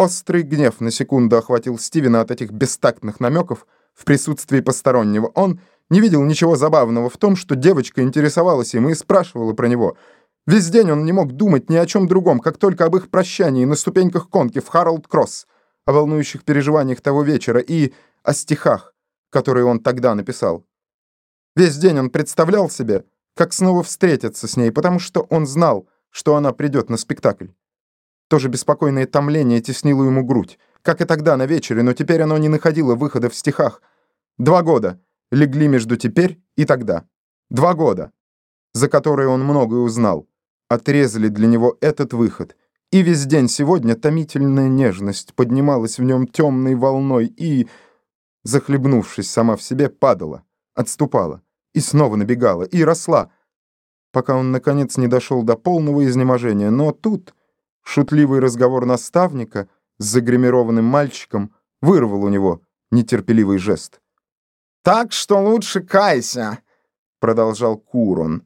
Острый гнев на секунду охватил Стивена от этих бестактных намеков в присутствии постороннего. Он не видел ничего забавного в том, что девочка интересовалась им и спрашивала про него. Весь день он не мог думать ни о чем другом, как только об их прощании на ступеньках конки в Харолд-Кросс, о волнующих переживаниях того вечера и о стихах, которые он тогда написал. Весь день он представлял себе, как снова встретится с ней, потому что он знал, что она придет на спектакль. Тоже беспокойное томление теснило ему грудь, как и тогда на вечере, но теперь оно не находило выхода в стихах. Два года легли между теперь и тогда. Два года, за которые он многое узнал, отрезали для него этот выход. И весь день сегодня томительная нежность поднималась в нем темной волной и, захлебнувшись сама в себе, падала, отступала и снова набегала, и росла, пока он, наконец, не дошел до полного изнеможения. Но тут Шутливый разговор наставника с загримированным мальчиком вырвал у него нетерпеливый жест. «Так что лучше кайся», — продолжал Курон.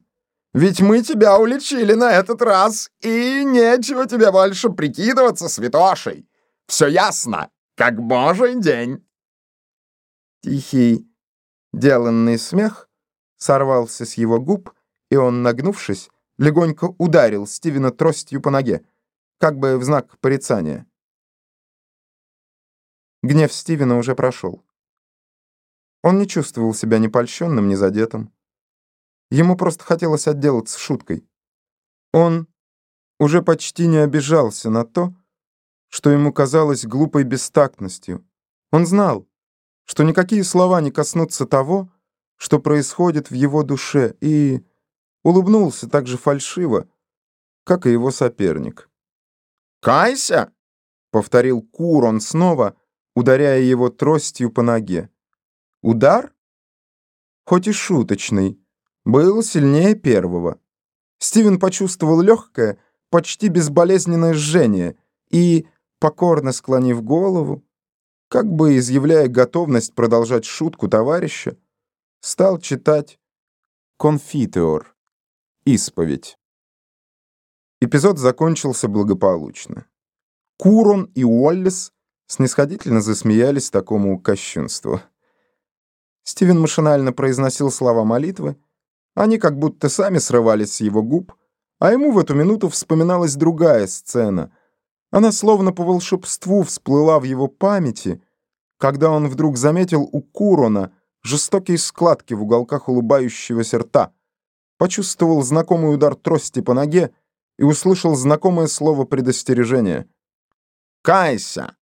«Ведь мы тебя уличили на этот раз, и нечего тебе больше прикидываться святошей. Все ясно, как божий день». Тихий, деланный смех сорвался с его губ, и он, нагнувшись, легонько ударил Стивена тростью по ноге как бы в знак порицания. Гнев Стивена уже прошел. Он не чувствовал себя ни польщенным, ни задетым. Ему просто хотелось отделаться шуткой. Он уже почти не обижался на то, что ему казалось глупой бестактностью. Он знал, что никакие слова не коснутся того, что происходит в его душе, и улыбнулся так же фальшиво, как и его соперник. «Кайся!» — повторил Курон снова, ударяя его тростью по ноге. Удар, хоть и шуточный, был сильнее первого. Стивен почувствовал легкое, почти безболезненное жжение и, покорно склонив голову, как бы изъявляя готовность продолжать шутку товарища, стал читать «Конфитеор» — исповедь. Эпизод закончился благополучно. Курон и Уоллес снисходительно засмеялись такому кощунству. Стивен машинально произносил слова молитвы, они как будто сами срывались с его губ, а ему в эту минуту вспоминалась другая сцена. Она словно по волшебству всплыла в его памяти, когда он вдруг заметил у Курона жестокие складки в уголках улыбающегося рта, почувствовал знакомый удар трости по ноге и услышал знакомое слово предостережения. «Кайся!»